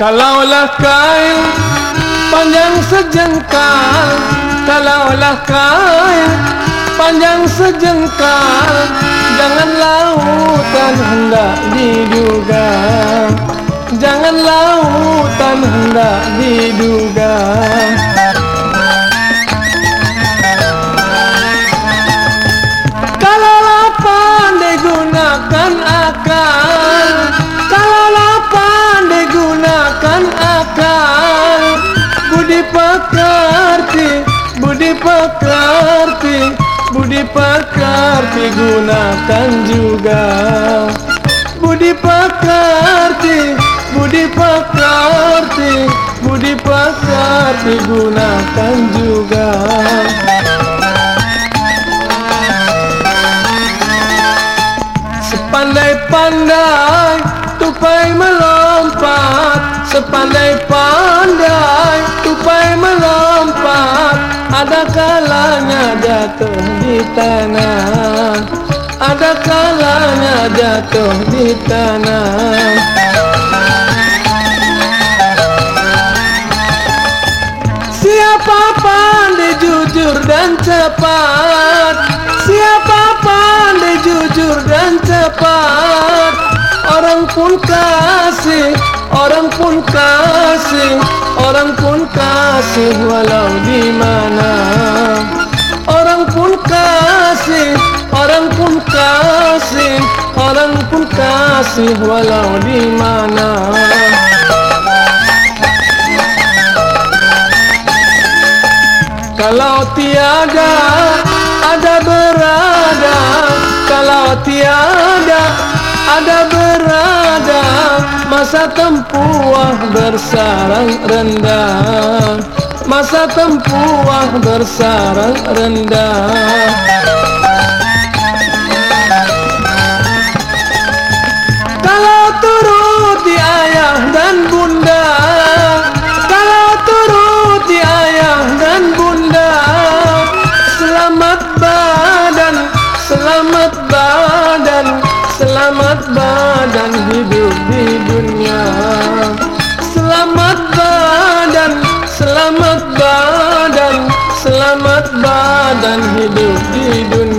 Kalaulah kain panjang sejengkal Kalaulah kain panjang sejengkal Jangan lautan hendak diduga. Jangan lautan hendak diduga budi pekerti Budi pekerti gunakan juga. Budi pekerti, budi pekerti Budi pekerti gunakan juga. Sepandai-pandai tupai melompat Sepandai-pandai tanah. Ada kalanya jatuh di tanah. Siapa pandai jujur dan cepat? Siapa pandai jujur dan cepat? Orang pun kasih Orang pun kasih Orang pun kasih Walau di mana Pun kasih Walau di mana. Kalau tiada ada berada. Kalau tiada ada berada. Masa tempuah bersarang rendah. Masa tempuah bersarang rendah Selamat badan hidup di dunia. Selamat badan, selamat badan Selamat badan hidup di dunia